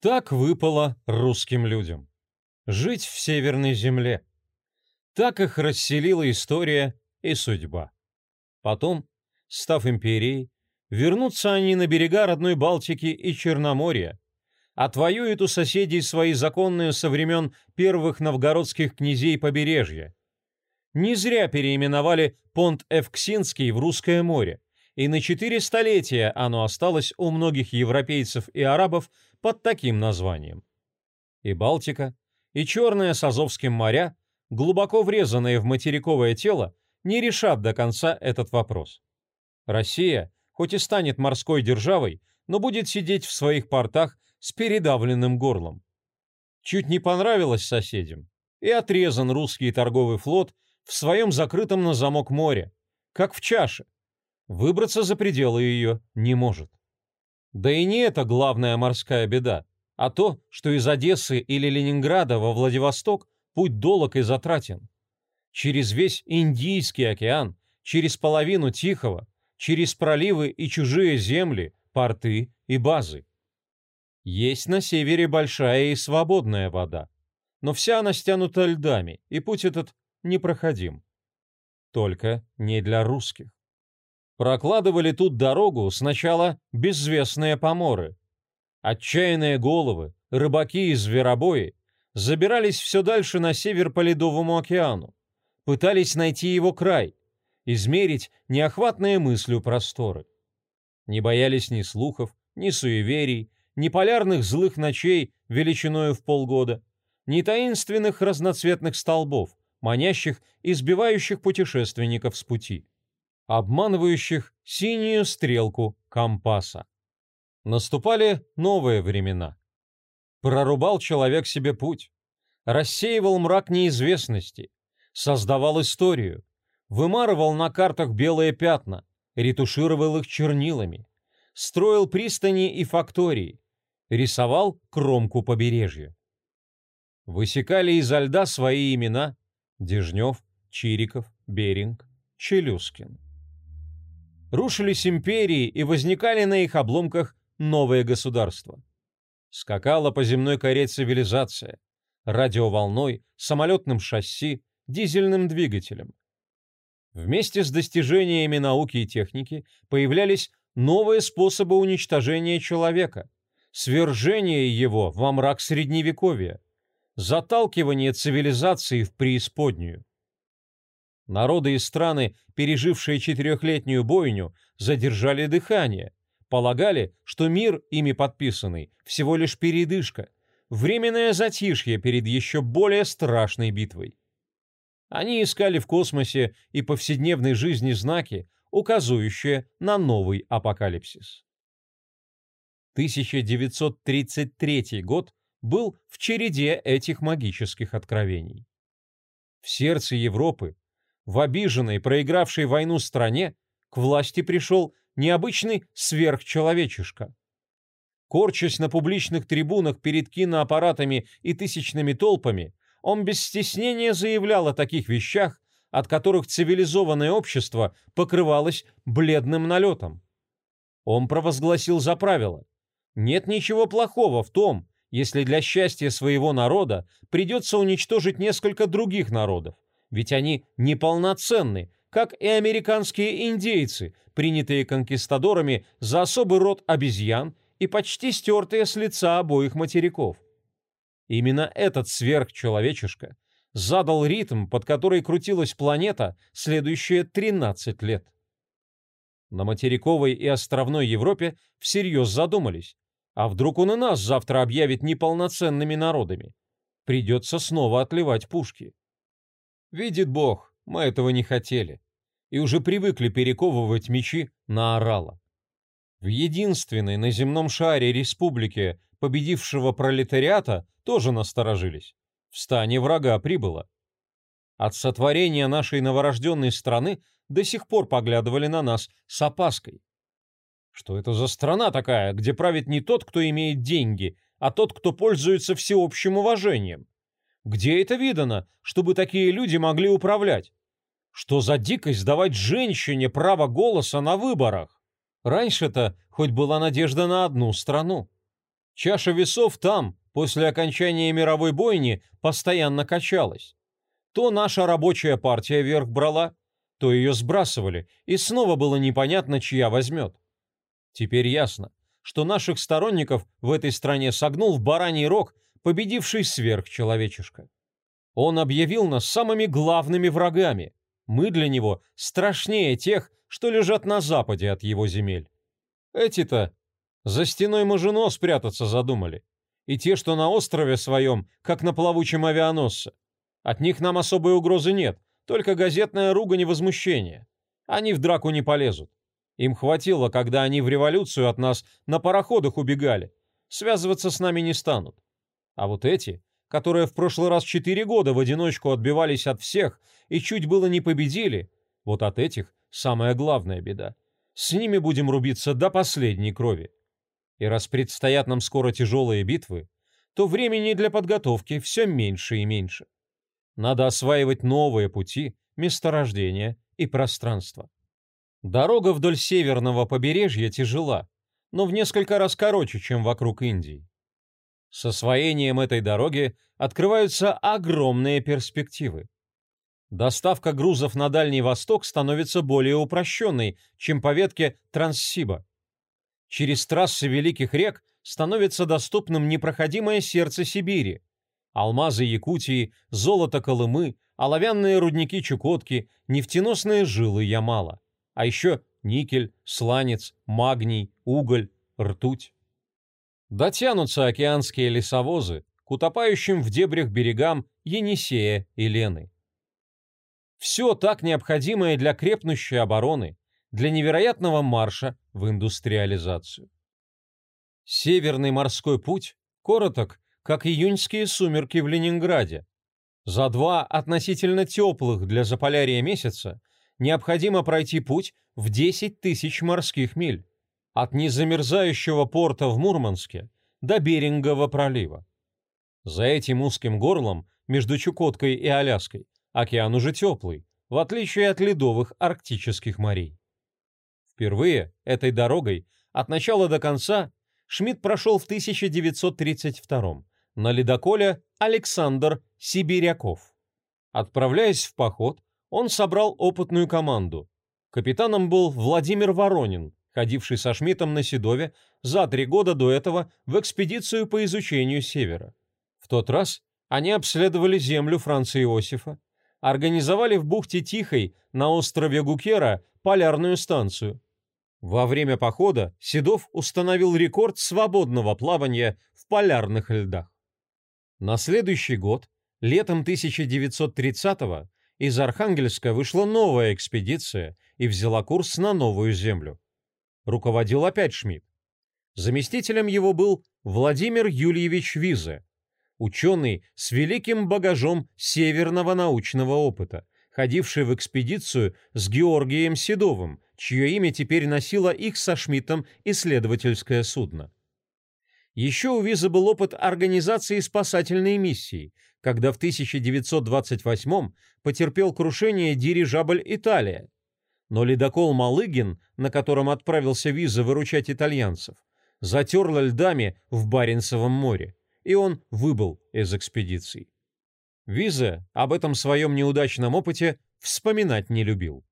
Так выпало русским людям. Жить в Северной земле. Так их расселила история и судьба. Потом, став империей, вернутся они на берега родной Балтики и Черноморья, отвоюют у соседей свои законные со времен первых новгородских князей побережья. Не зря переименовали понт Эвксинский в Русское море, и на четыре столетия оно осталось у многих европейцев и арабов под таким названием. И Балтика, и Черное с Азовским моря, глубоко врезанные в материковое тело, не решат до конца этот вопрос. Россия, хоть и станет морской державой, но будет сидеть в своих портах с передавленным горлом. Чуть не понравилось соседям, и отрезан русский торговый флот в своем закрытом на замок море, как в чаше. Выбраться за пределы ее не может. Да и не это главная морская беда, а то, что из Одессы или Ленинграда во Владивосток путь долог и затратен. Через весь Индийский океан, через половину Тихого, через проливы и чужие земли, порты и базы. Есть на севере большая и свободная вода, но вся она стянута льдами, и путь этот непроходим. Только не для русских. Прокладывали тут дорогу сначала безвестные поморы. Отчаянные головы, рыбаки и зверобои забирались все дальше на север по Ледовому океану, пытались найти его край, измерить неохватные мыслью просторы. Не боялись ни слухов, ни суеверий, ни полярных злых ночей величиною в полгода, ни таинственных разноцветных столбов, манящих и сбивающих путешественников с пути, обманывающих синюю стрелку компаса. Наступали новые времена. Прорубал человек себе путь, рассеивал мрак неизвестности, создавал историю, вымарывал на картах белые пятна, ретушировал их чернилами, строил пристани и фактории, рисовал кромку побережья. Высекали изо льда свои имена Дежнев, Чириков, Беринг, Челюскин. Рушились империи и возникали на их обломках новые государства. Скакала по земной коре цивилизация, радиоволной, самолетным шасси, дизельным двигателем. Вместе с достижениями науки и техники появлялись новые способы уничтожения человека, свержение его во мрак средневековья, заталкивание цивилизации в преисподнюю. Народы и страны, пережившие четырехлетнюю бойню, задержали дыхание, полагали, что мир, ими подписанный, всего лишь передышка, временное затишье перед еще более страшной битвой. Они искали в космосе и повседневной жизни знаки, указывающие на новый апокалипсис. 1933 год был в череде этих магических откровений. В сердце Европы, в обиженной, проигравшей войну стране, к власти пришел необычный сверхчеловечишка. Корчась на публичных трибунах перед киноаппаратами и тысячными толпами, он без стеснения заявлял о таких вещах, от которых цивилизованное общество покрывалось бледным налетом. Он провозгласил за правило. Нет ничего плохого в том, если для счастья своего народа придется уничтожить несколько других народов, ведь они неполноценны, как и американские индейцы, принятые конкистадорами за особый род обезьян и почти стертые с лица обоих материков. Именно этот сверхчеловечишка задал ритм, под который крутилась планета следующие 13 лет. На материковой и островной Европе всерьез задумались, а вдруг он и нас завтра объявит неполноценными народами? Придется снова отливать пушки. Видит Бог, мы этого не хотели. И уже привыкли перековывать мечи на орала. В единственной на земном шаре республике победившего пролетариата тоже насторожились. В стане врага прибыло. От сотворения нашей новорожденной страны до сих пор поглядывали на нас с опаской. Что это за страна такая, где правит не тот, кто имеет деньги, а тот, кто пользуется всеобщим уважением? Где это видано, чтобы такие люди могли управлять? Что за дикость давать женщине право голоса на выборах? Раньше-то хоть была надежда на одну страну. Чаша весов там, после окончания мировой бойни, постоянно качалась. То наша рабочая партия верх брала, то ее сбрасывали, и снова было непонятно, чья возьмет. Теперь ясно, что наших сторонников в этой стране согнул в бараний рог победивший сверхчеловечишка. Он объявил нас самыми главными врагами. Мы для него страшнее тех, что лежат на западе от его земель. Эти-то за стеной Мажино спрятаться задумали. И те, что на острове своем, как на плавучем авианосце. От них нам особой угрозы нет, только газетная ругань и возмущение. Они в драку не полезут. Им хватило, когда они в революцию от нас на пароходах убегали. Связываться с нами не станут. А вот эти, которые в прошлый раз четыре года в одиночку отбивались от всех и чуть было не победили, вот от этих самая главная беда. С ними будем рубиться до последней крови. И раз предстоят нам скоро тяжелые битвы, то времени для подготовки все меньше и меньше. Надо осваивать новые пути, месторождения и пространства. Дорога вдоль северного побережья тяжела, но в несколько раз короче, чем вокруг Индии. С освоением этой дороги открываются огромные перспективы. Доставка грузов на Дальний Восток становится более упрощенной, чем по ветке Транссиба. Через трассы великих рек становится доступным непроходимое сердце Сибири. Алмазы Якутии, золото Колымы, оловянные рудники Чукотки, нефтеносные жилы Ямала. А еще никель, сланец, магний, уголь, ртуть. Дотянутся океанские лесовозы к утопающим в дебрях берегам Енисея и Лены. Все так необходимое для крепнущей обороны, для невероятного марша в индустриализацию. Северный морской путь короток, как июньские сумерки в Ленинграде. За два относительно теплых для Заполярья месяца необходимо пройти путь в 10 тысяч морских миль от незамерзающего порта в Мурманске до Берингового пролива. За этим узким горлом между Чукоткой и Аляской Океан уже теплый, в отличие от ледовых арктических морей. Впервые этой дорогой от начала до конца Шмидт прошел в 1932 на ледоколе Александр Сибиряков. Отправляясь в поход, он собрал опытную команду. Капитаном был Владимир Воронин, ходивший со Шмидтом на Седове за три года до этого в экспедицию по изучению Севера. В тот раз они обследовали землю Франца Иосифа, организовали в бухте Тихой на острове Гукера полярную станцию. Во время похода Седов установил рекорд свободного плавания в полярных льдах. На следующий год, летом 1930-го, из Архангельска вышла новая экспедиция и взяла курс на новую землю. Руководил опять Шмидт. Заместителем его был Владимир Юльевич Визе, ученый с великим багажом северного научного опыта, ходивший в экспедицию с Георгием Седовым, чье имя теперь носило их со Шмидтом исследовательское судно. Еще у Виза был опыт организации спасательной миссии, когда в 1928 потерпел крушение дирижабль «Италия». Но ледокол «Малыгин», на котором отправился Виза выручать итальянцев, затерло льдами в Баренцевом море и он выбыл из экспедиции. Виза об этом своем неудачном опыте вспоминать не любил.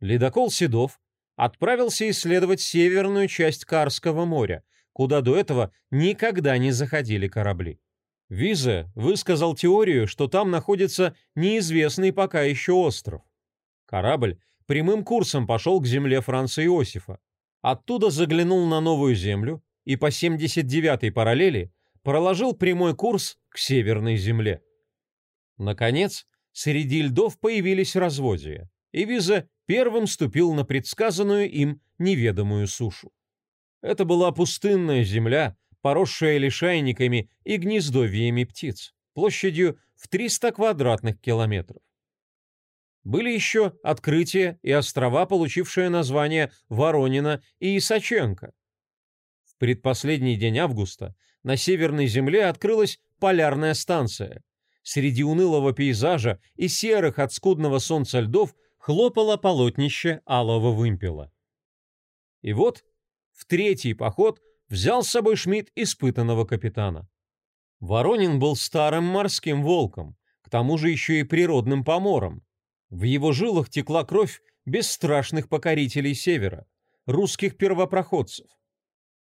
Ледокол Седов отправился исследовать северную часть Карского моря, куда до этого никогда не заходили корабли. Виза высказал теорию, что там находится неизвестный пока еще остров. Корабль прямым курсом пошел к земле Франца Иосифа. Оттуда заглянул на новую землю и по 79-й параллели проложил прямой курс к Северной Земле. Наконец, среди льдов появились разводья, и Виза первым ступил на предсказанную им неведомую сушу. Это была пустынная земля, поросшая лишайниками и гнездовьями птиц, площадью в 300 квадратных километров. Были еще открытия и острова, получившие название Воронина и Исаченко, предпоследний день августа на Северной Земле открылась полярная станция. Среди унылого пейзажа и серых от скудного солнца льдов хлопало полотнище алого вымпела. И вот в третий поход взял с собой Шмидт испытанного капитана. Воронин был старым морским волком, к тому же еще и природным помором. В его жилах текла кровь бесстрашных покорителей Севера, русских первопроходцев.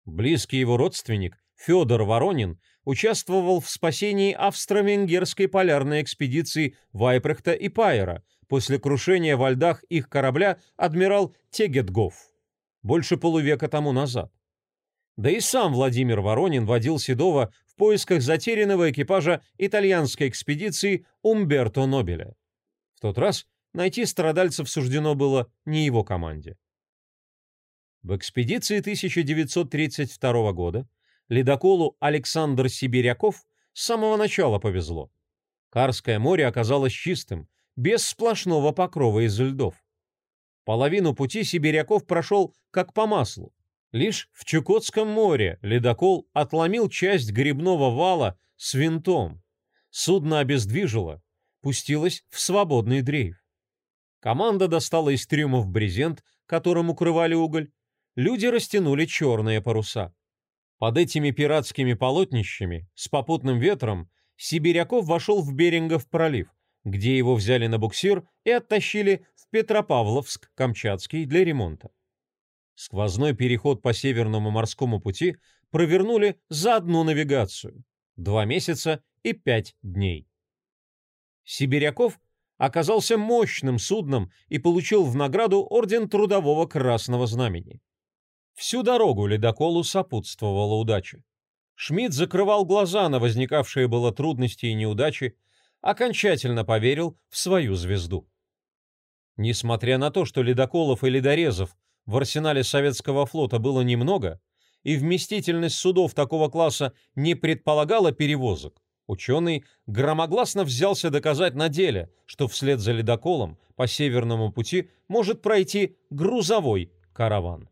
Близкий его родственник Федор Воронин участвовал в спасении австро-венгерской полярной экспедиции Вайпрехта и Пайера после крушения во льдах их корабля адмирал Тегетгоф больше полувека тому назад. Да и сам Владимир Воронин водил Седова в поисках затерянного экипажа итальянской экспедиции Умберто Нобеля. В тот раз найти страдальцев суждено было не его команде. В экспедиции 1932 года ледоколу Александр Сибиряков с самого начала повезло. Карское море оказалось чистым, без сплошного покрова из льдов. Половину пути Сибиряков прошел как по маслу. Лишь в Чукотском море ледокол отломил часть грибного вала с винтом. Судно обездвижило, пустилось в свободный дрейф. Команда достала из трюмов брезент, которым укрывали уголь. Люди растянули черные паруса. Под этими пиратскими полотнищами, с попутным ветром, Сибиряков вошел в Берингов пролив, где его взяли на буксир и оттащили в Петропавловск-Камчатский для ремонта. Сквозной переход по Северному морскому пути провернули за одну навигацию – два месяца и пять дней. Сибиряков оказался мощным судном и получил в награду Орден Трудового Красного Знамени. Всю дорогу ледоколу сопутствовала удача. Шмидт закрывал глаза на возникавшие было трудности и неудачи, окончательно поверил в свою звезду. Несмотря на то, что ледоколов и ледорезов в арсенале советского флота было немного, и вместительность судов такого класса не предполагала перевозок, ученый громогласно взялся доказать на деле, что вслед за ледоколом по Северному пути может пройти грузовой караван.